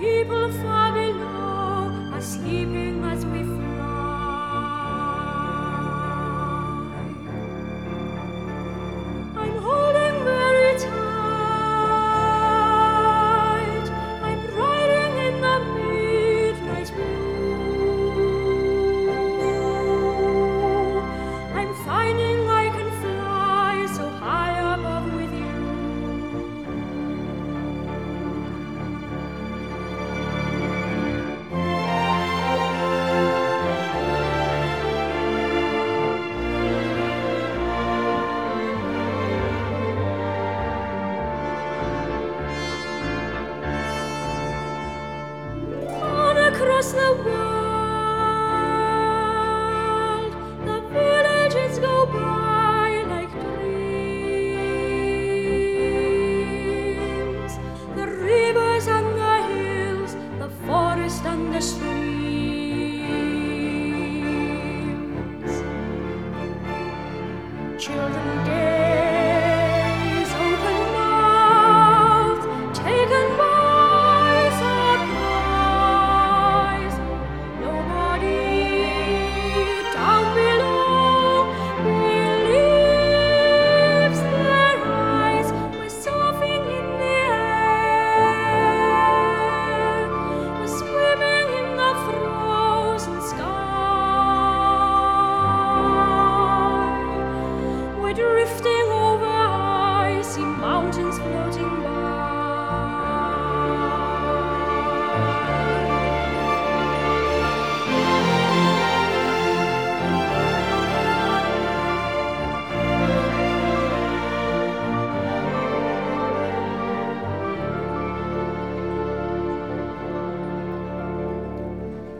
people find the world,